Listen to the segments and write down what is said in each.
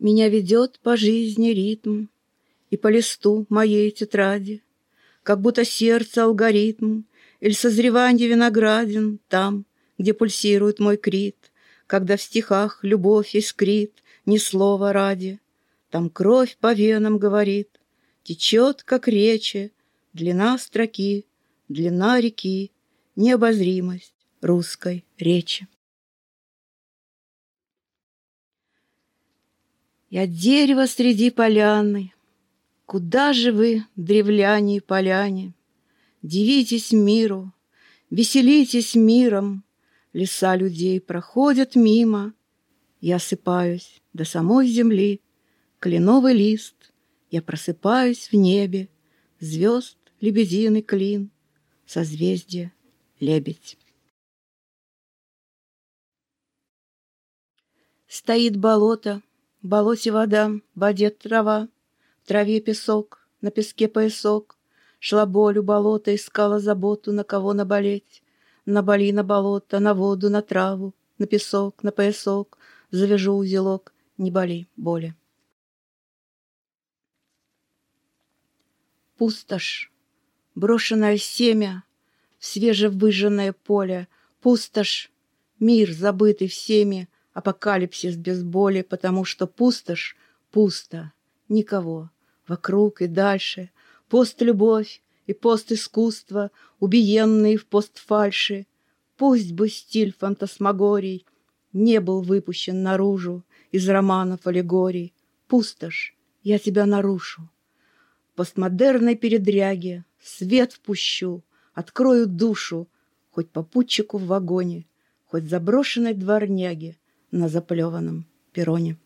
Меня ведет по жизни ритм И по листу моей тетради, Как будто сердце алгоритм Или созреванье виноградин Там, где пульсирует мой крит, Когда в стихах любовь искрит, Ни слова ради. Там кровь по венам говорит, Течет, как речи, длина строки, Длина реки, необозримость русской речи. Я дерево среди поляны. Куда же вы, древляне и поляне? Дивитесь миру, веселитесь миром. Леса людей проходят мимо. Я осыпаюсь до самой земли. Кленовый лист, я просыпаюсь в небе. Звезд лебединый клин, созвездие лебедь. Стоит болото, болоте вода, в воде трава, В траве песок, на песке поясок. Шла боль у болота, искала заботу, на кого наболеть. Наболи на болото, на воду, на траву, На песок, на поясок, Завяжу узелок, не боли боли. Пустошь, брошенное семя В свежевыжженное поле, Пустошь, мир, забытый всеми, апокалипсис без боли, потому что пустошь пусто, никого вокруг и дальше, пост-любовь и пост-искусство, убиенные в постфальши. Пусть бы стиль фантасмагорий не был выпущен наружу из романов аллегорий. Пустошь, я тебя нарушу. Постмодерной передряге свет впущу, открою душу, хоть попутчику в вагоне, хоть заброшенной дворняге, на заплеванном перроне.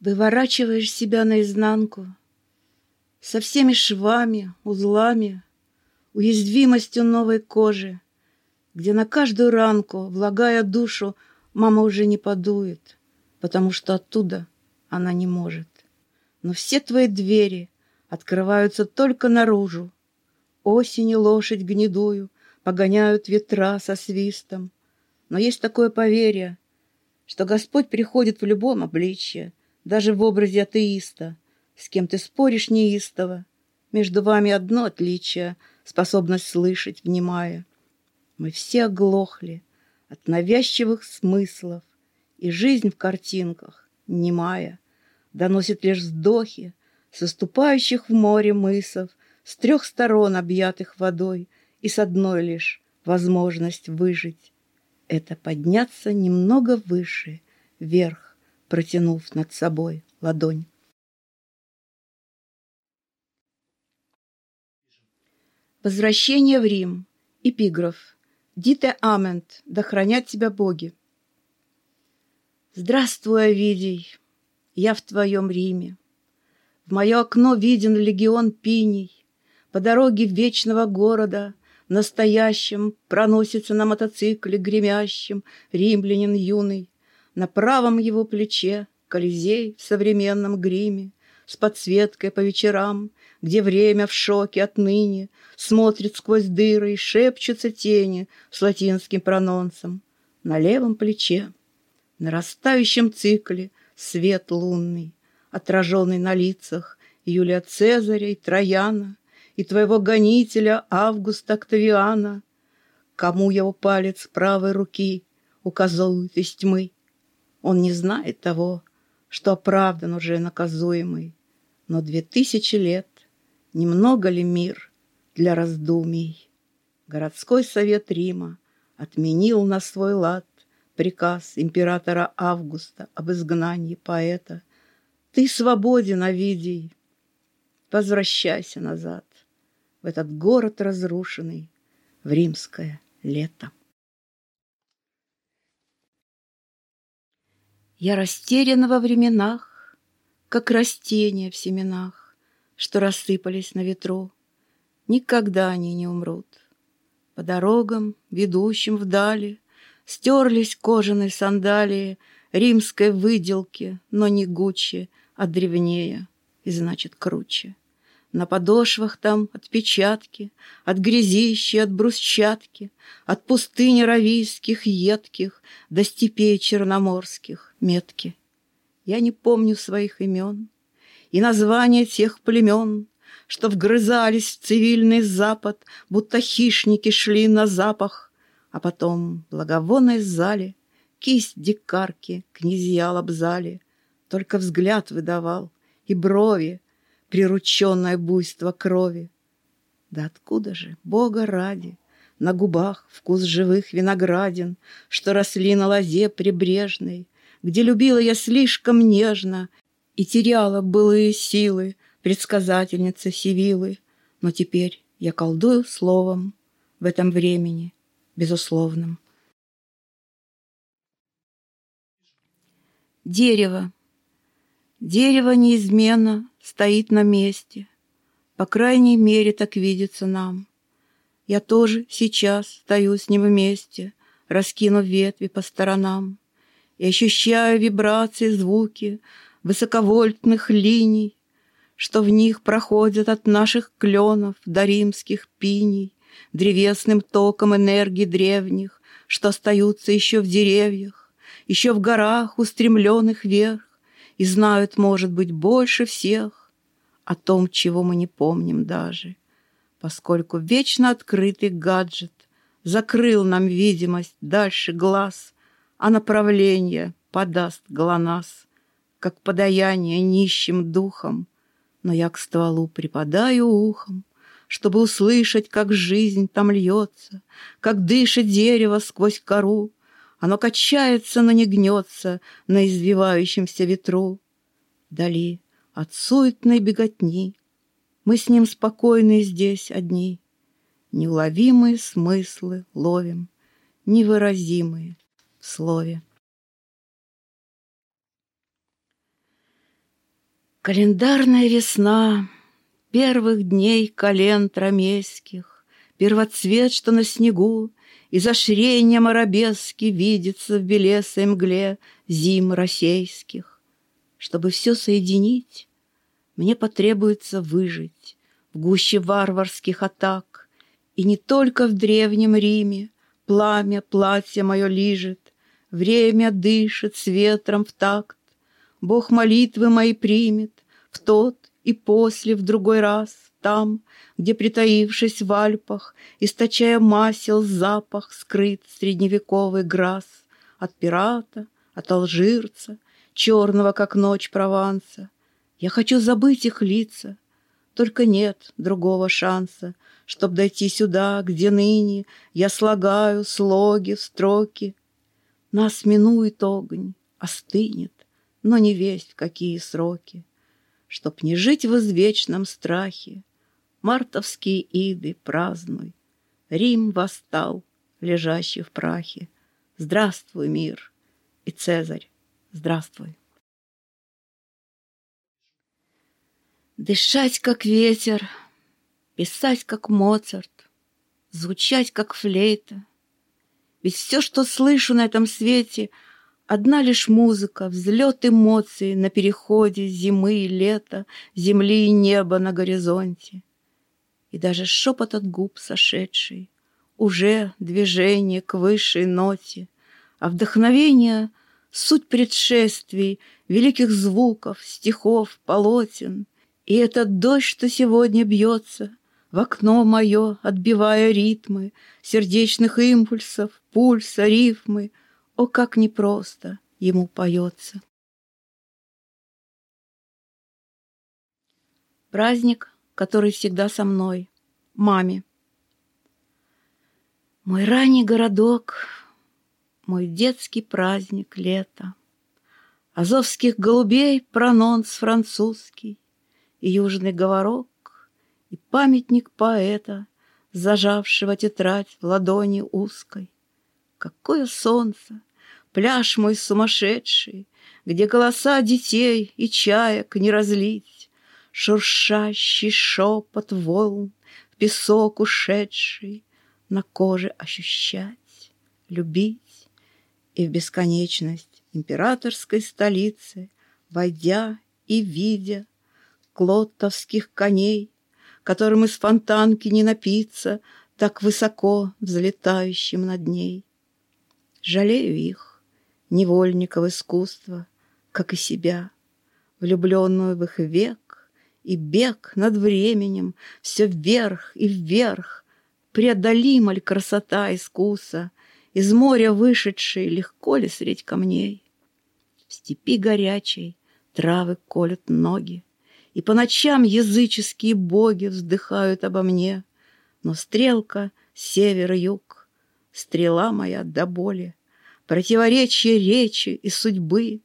Выворачиваешь себя наизнанку Со всеми швами, узлами, Уязвимостью новой кожи, Где на каждую ранку, влагая душу, Мама уже не подует, Потому что оттуда она не может. Но все твои двери Открываются только наружу. Осени лошадь гнедую погоняют ветра со свистом. Но есть такое поверье, что Господь приходит в любом обличье, даже в образе атеиста, с кем ты споришь неистово. Между вами одно отличие — способность слышать, внимая. Мы все оглохли от навязчивых смыслов, и жизнь в картинках, немая, доносит лишь вздохи соступающих в море мысов, с трех сторон объятых водой — и с одной лишь возможность выжить — это подняться немного выше, вверх, протянув над собой ладонь. Возвращение в Рим. Эпиграф. Дите амент, да хранят тебя боги. Здравствуй, Овидий, я в твоем Риме. В мое окно виден легион пиней. По дороге вечного города настоящем Проносится на мотоцикле гремящем Римлянин юный. На правом его плече Колизей в современном гриме С подсветкой по вечерам, Где время в шоке отныне Смотрит сквозь дыры и шепчутся тени С латинским прононсом. На левом плече, на растающем цикле Свет лунный, отраженный на лицах Юлия Цезаря и Трояна — и твоего гонителя Августа Октавиана, кому его палец правой руки указывает из тьмы. Он не знает того, что оправдан уже наказуемый, но две тысячи лет немного ли мир для раздумий? Городской совет Рима отменил на свой лад приказ императора Августа об изгнании поэта. Ты свободен, Овидий, возвращайся назад в этот город разрушенный, в римское лето. Я растеряна во временах, как растения в семенах, что рассыпались на ветру. Никогда они не умрут. По дорогам, ведущим вдали, стерлись кожаные сандалии римской выделки, но не гуччи, а древнее и, значит, круче. На подошвах там отпечатки От грязищи, от брусчатки, От пустынь равийских едких До степей черноморских метки. Я не помню своих имен И названия тех племен, Что вгрызались в цивильный запад, Будто хищники шли на запах, А потом в благовонной зале Кисть дикарки князья лобзали, Только взгляд выдавал, и брови, прирученное буйство крови. Да откуда же, Бога ради, на губах вкус живых виноградин, Что росли на лозе прибрежной, Где любила я слишком нежно И теряла былые силы Предсказательница Сивилы. Но теперь я колдую словом В этом времени безусловном. Дерево. Дерево неизменно стоит на месте. По крайней мере, так видится нам. Я тоже сейчас стою с ним вместе, раскинув ветви по сторонам, и ощущаю вибрации, звуки высоковольтных линий, что в них проходят от наших кленов до римских пиней, древесным током энергии древних, что остаются еще в деревьях, еще в горах, устремленных вверх, и знают, может быть, больше всех о том, чего мы не помним даже, поскольку вечно открытый гаджет закрыл нам видимость дальше глаз, а направление подаст глонасс, как подаяние нищим духом, но я к стволу припадаю ухом, чтобы услышать, как жизнь там льется, как дышит дерево сквозь кору, оно качается, но не гнется на извивающемся ветру. Вдали от суетной беготни Мы с ним спокойны здесь одни. Неуловимые смыслы ловим, Невыразимые в слове. Календарная весна Первых дней календ ромейских, Первоцвет, что на снегу, из ошрения арабески Видится в белесой мгле зим российских. Чтобы все соединить, мне потребуется выжить В гуще варварских атак. И не только в древнем Риме Пламя платье мое лижет, Время дышит с ветром в такт. Бог молитвы мои примет В тот и после в другой раз Там, где, притаившись в Альпах, Источая масел запах, Скрыт средневековый грас От пирата, от алжирца, Черного, как ночь Прованса. Я хочу забыть их лица, Только нет другого шанса, Чтоб дойти сюда, где ныне Я слагаю слоги строки. Нас минует огонь, остынет, Но не весть в какие сроки. Чтоб не жить в извечном страхе, Мартовские иды празднуй. Рим восстал, лежащий в прахе. Здравствуй, мир! И Цезарь, здравствуй! Дышать, как ветер, писать, как Моцарт, Звучать, как флейта. Ведь все, что слышу на этом свете, Одна лишь музыка, взлет эмоций На переходе зимы и лета, Земли и неба на горизонте и даже шепот от губ сошедший, Уже движение к высшей ноте, А вдохновение — суть предшествий, Великих звуков, стихов, полотен. И этот дождь, что сегодня бьется В окно мое, отбивая ритмы Сердечных импульсов, пульса, рифмы, О, как непросто ему поется. Праздник который всегда со мной, маме. Мой ранний городок, мой детский праздник лета, Азовских голубей прононс французский, И южный говорок, и памятник поэта, Зажавшего тетрадь в ладони узкой. Какое солнце, пляж мой сумасшедший, Где голоса детей и чаек не разлить, Шуршащий шепот волн, в песок ушедший, На коже ощущать, любить И в бесконечность императорской столицы, Войдя и видя клоттовских коней, Которым из фонтанки не напиться, Так высоко взлетающим над ней. Жалею их, невольников искусства, Как и себя, влюбленную в их век, И бег над временем все вверх и вверх, Преодолима ли красота искуса, Из моря вышедшей легко ли средь камней? В степи горячей травы колют ноги, И по ночам языческие боги Вздыхают обо мне, Но стрелка — север-юг, Стрела моя до боли, Противоречие речи и судьбы.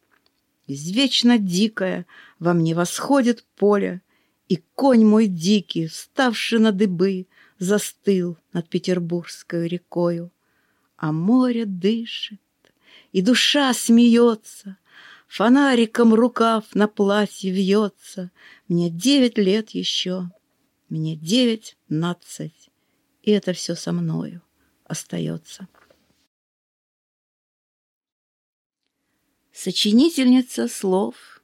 Извечно дикое во мне восходит поле, И конь мой дикий, вставший на дыбы, Застыл над Петербургской рекою. А море дышит, и душа смеется, Фонариком рукав на платье вьется. Мне девять лет еще, мне девять-надцать, И это все со мною остается. Сочинительница слов,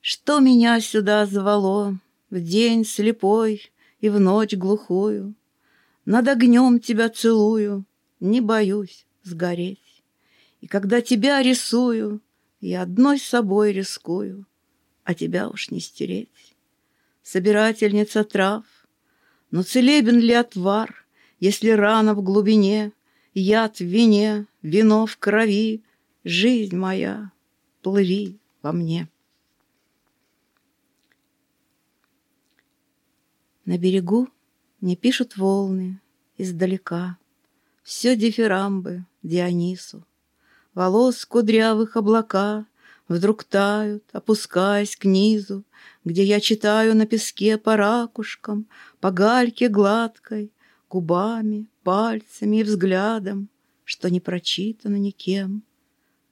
Что меня сюда звало В день слепой и в ночь глухую, Над огнем тебя целую, Не боюсь сгореть. И когда тебя рисую, Я одной собой рискую, А тебя уж не стереть. Собирательница трав, Но целебен ли отвар, Если рана в глубине, Яд в вине, вино в крови, Жизнь моя, плыви во мне. На берегу не пишут волны издалека, Все дифирамбы Дионису. Волос кудрявых облака Вдруг тают, опускаясь к низу, Где я читаю на песке по ракушкам, По гальке гладкой, губами, пальцами и взглядом, Что не прочитано никем.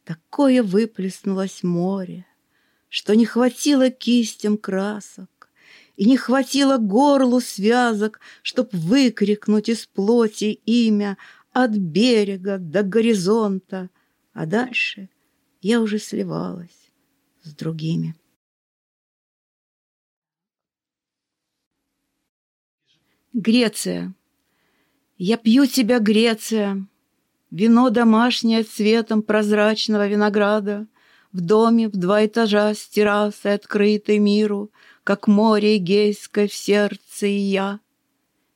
Такое выплеснулось море, Что не хватило кистям красок, И не хватило горлу связок, Чтоб выкрикнуть из плоти имя От берега до горизонта, А дальше я уже сливалась с другими. Греция. Я пью тебя, Греция, Вино домашнее цветом прозрачного винограда, В доме в два этажа с террасой открытой миру, Как море Эгейское в сердце и я.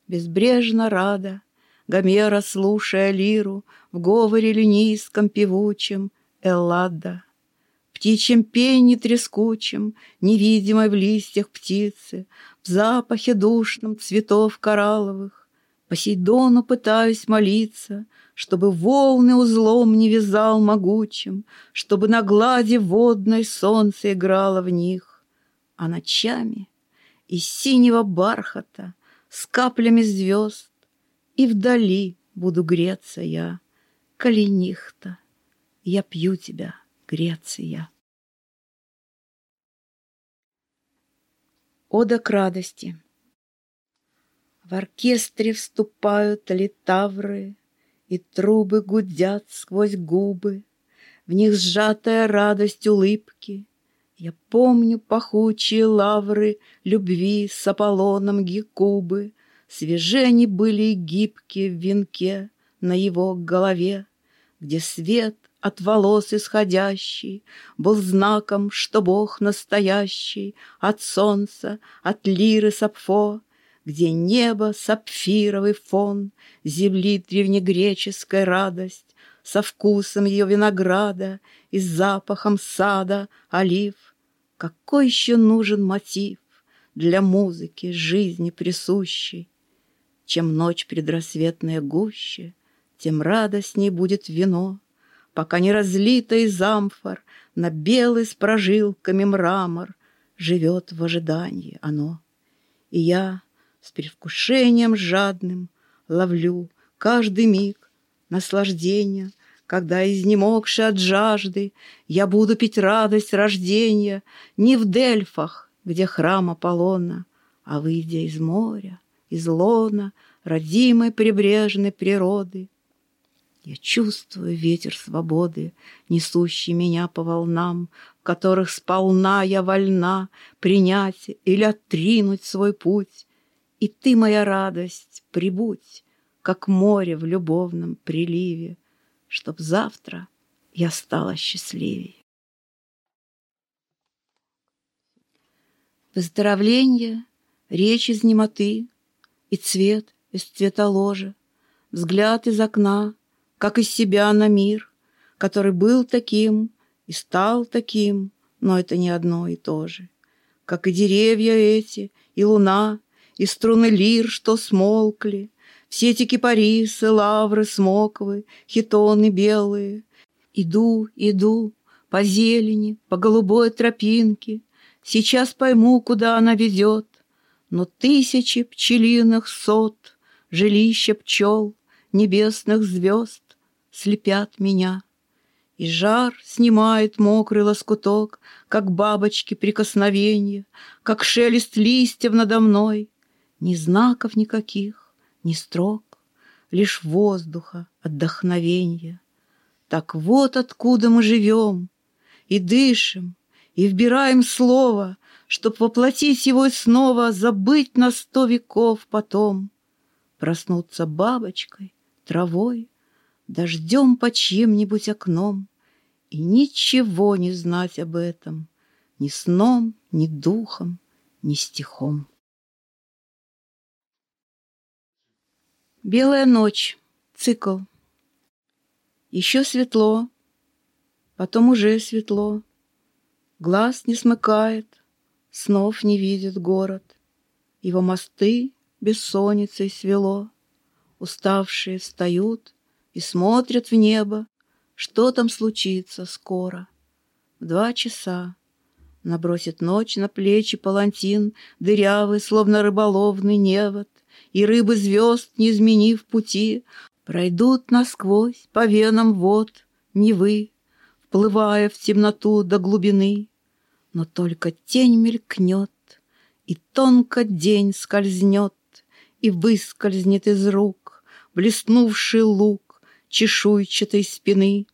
Безбрежно рада, Гомера слушая лиру, В говоре линийском певучем Эллада. Птичьем пении трескучем, Невидимой в листьях птицы, В запахе душном цветов коралловых, Посейдону пытаюсь молиться, чтобы волны узлом не вязал могучим, Чтобы на глади водной солнце играло в них, А ночами из синего бархата С каплями звезд и вдали буду греться я, Калинихта, я пью тебя, Греция. Ода к радости. В оркестре вступают литавры, и трубы гудят сквозь губы, В них сжатая радость улыбки. Я помню пахучие лавры Любви с Аполлоном Гекубы, Свеже они были и гибкие в венке На его голове, Где свет от волос исходящий Был знаком, что Бог настоящий От солнца, от лиры сапфо, где небо сапфировый фон, Земли древнегреческая радость, Со вкусом ее винограда И запахом сада олив. Какой еще нужен мотив Для музыки жизни присущей? Чем ночь предрассветная гуще, Тем радостней будет вино, Пока не разлито из амфор На белый с прожилками мрамор Живет в ожидании оно. И я с предвкушением жадным Ловлю каждый миг наслаждения, Когда, изнемогши от жажды, Я буду пить радость рождения Не в Дельфах, где храм Аполлона, А выйдя из моря, из лона Родимой прибрежной природы. Я чувствую ветер свободы, Несущий меня по волнам, В которых сполна я вольна Принять или отринуть свой путь, И ты, моя радость, прибудь, Как море в любовном приливе, Чтоб завтра я стала счастливее. Выздоровление, речь из немоты И цвет из цвета ложа, Взгляд из окна, как из себя на мир, Который был таким и стал таким, Но это не одно и то же. Как и деревья эти, и луна, И струны лир, что смолкли, Все эти кипарисы, лавры, смоковы, Хитоны белые. Иду, иду по зелени, По голубой тропинке, Сейчас пойму, куда она ведет, Но тысячи пчелиных сот, Жилища пчел, небесных звезд Слепят меня. И жар снимает мокрый лоскуток, Как бабочки прикосновенья, Как шелест листьев надо мной. Ни знаков никаких, ни строк, Лишь воздуха отдохновенья. Так вот откуда мы живем и дышим, и вбираем слово, Чтоб воплотить его снова, Забыть на сто веков потом. Проснуться бабочкой, травой, Дождем под чьим-нибудь окном И ничего не знать об этом Ни сном, ни духом, ни стихом. Белая ночь. Цикл. Еще светло, потом уже светло. Глаз не смыкает, снов не видит город. Его мосты бессонницей свело. Уставшие встают и смотрят в небо, Что там случится скоро. В два часа набросит ночь на плечи палантин, Дырявый, словно рыболовный невод, И рыбы звезд, не изменив пути, Пройдут насквозь по венам вод Невы, вплывая в темноту до глубины. Но только тень мелькнет, и тонко день скользнет, И выскользнет из рук блеснувший лук чешуйчатой спины,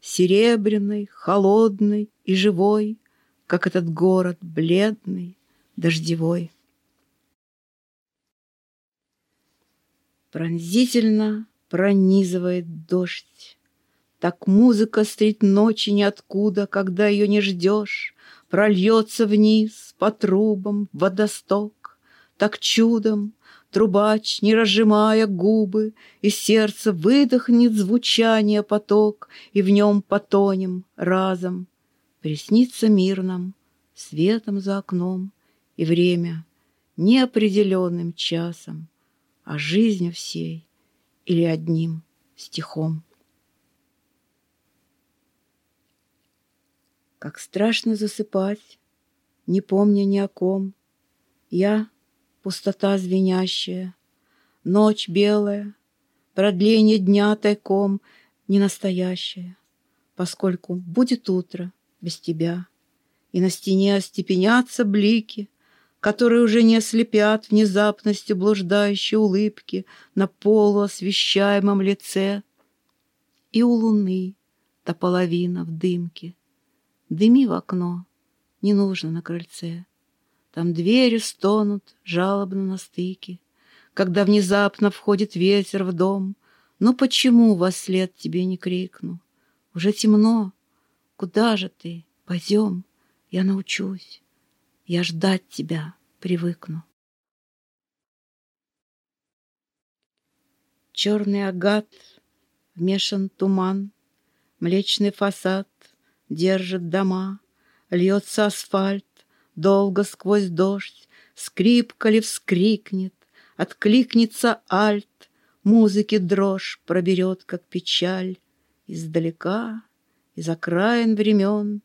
Серебряный, холодный и живой, Как этот город бледный, дождевой. Пронзительно пронизывает дождь, так музыка средь ночи ниоткуда, Когда ее не ждешь, Прольется вниз по трубам водосток. Так чудом трубач, не разжимая губы, И сердце выдохнет звучание поток, И в нем потонем разом. Приснится мир нам светом за окном, И время неопределенным часом, А жизнью всей или одним стихом. Как страшно засыпать, не помня ни о ком. Я — пустота звенящая, ночь белая, продление дня тайком не настоящее, поскольку будет утро без тебя, и на стене остепенятся блики, которые уже не ослепят внезапностью блуждающей улыбки на полуосвещаемом лице, и у луны та половина в дымке — Дыми в окно, не нужно на крыльце. Там двери стонут жалобно на стыке, Когда внезапно входит ветер в дом. Ну почему во след тебе не крикну? Уже темно, куда же ты? Пойдем, я научусь. Я ждать тебя привыкну. Черный агат, вмешан туман, Млечный фасад, держит дома, Льется асфальт, долго сквозь дождь, Скрипка ли вскрикнет, откликнется альт, Музыки дрожь проберет, как печаль, Издалека, из окраин времен,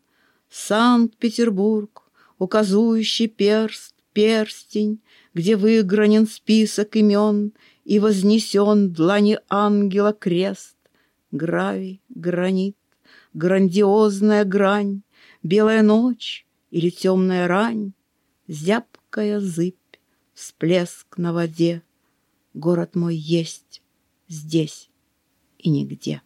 Санкт-Петербург, указующий перст, перстень, Где выгранен список имен И вознесен длани ангела крест, Гравий, гранит, грандиозная грань, Белая ночь или темная рань, Зябкая зыбь, всплеск на воде. Город мой есть здесь и нигде.